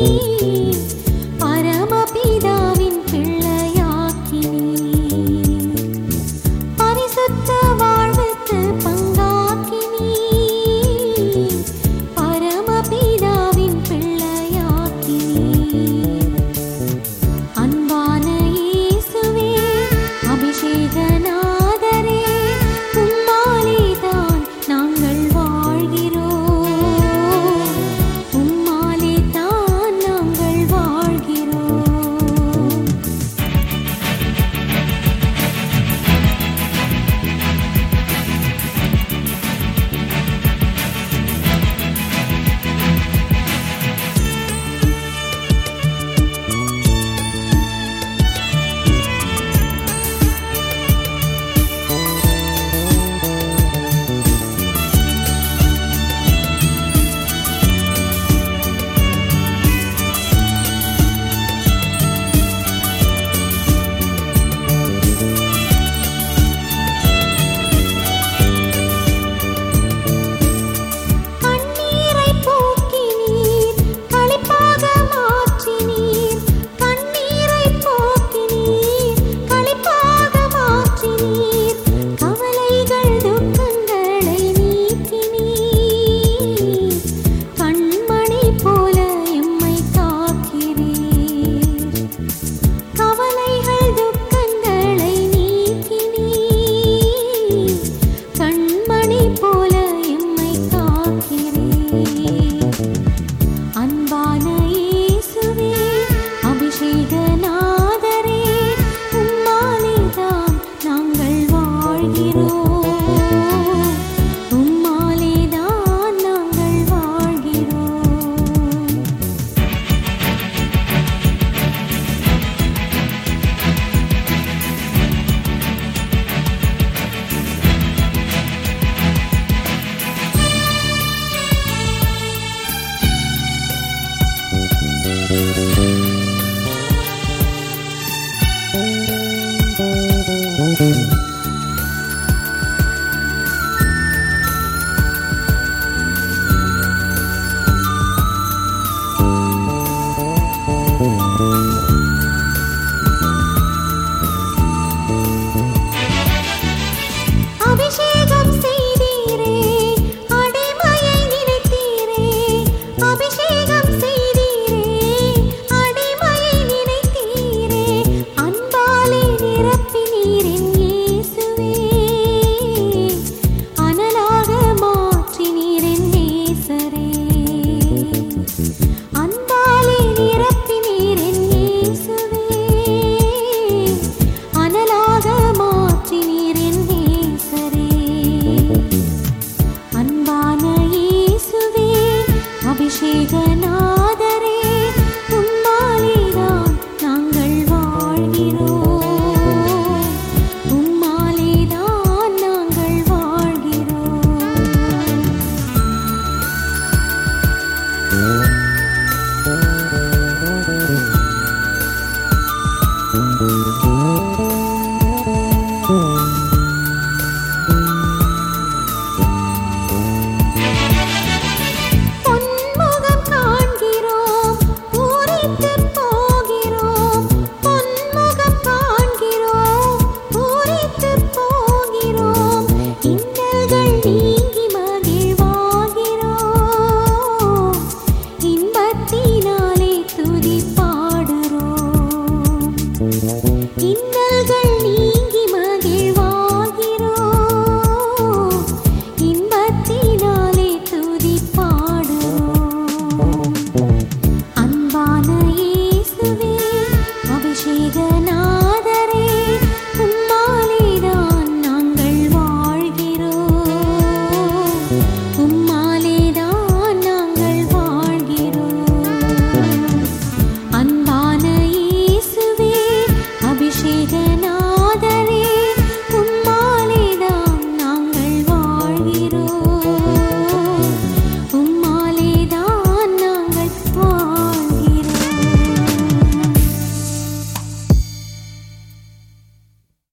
you. Oh.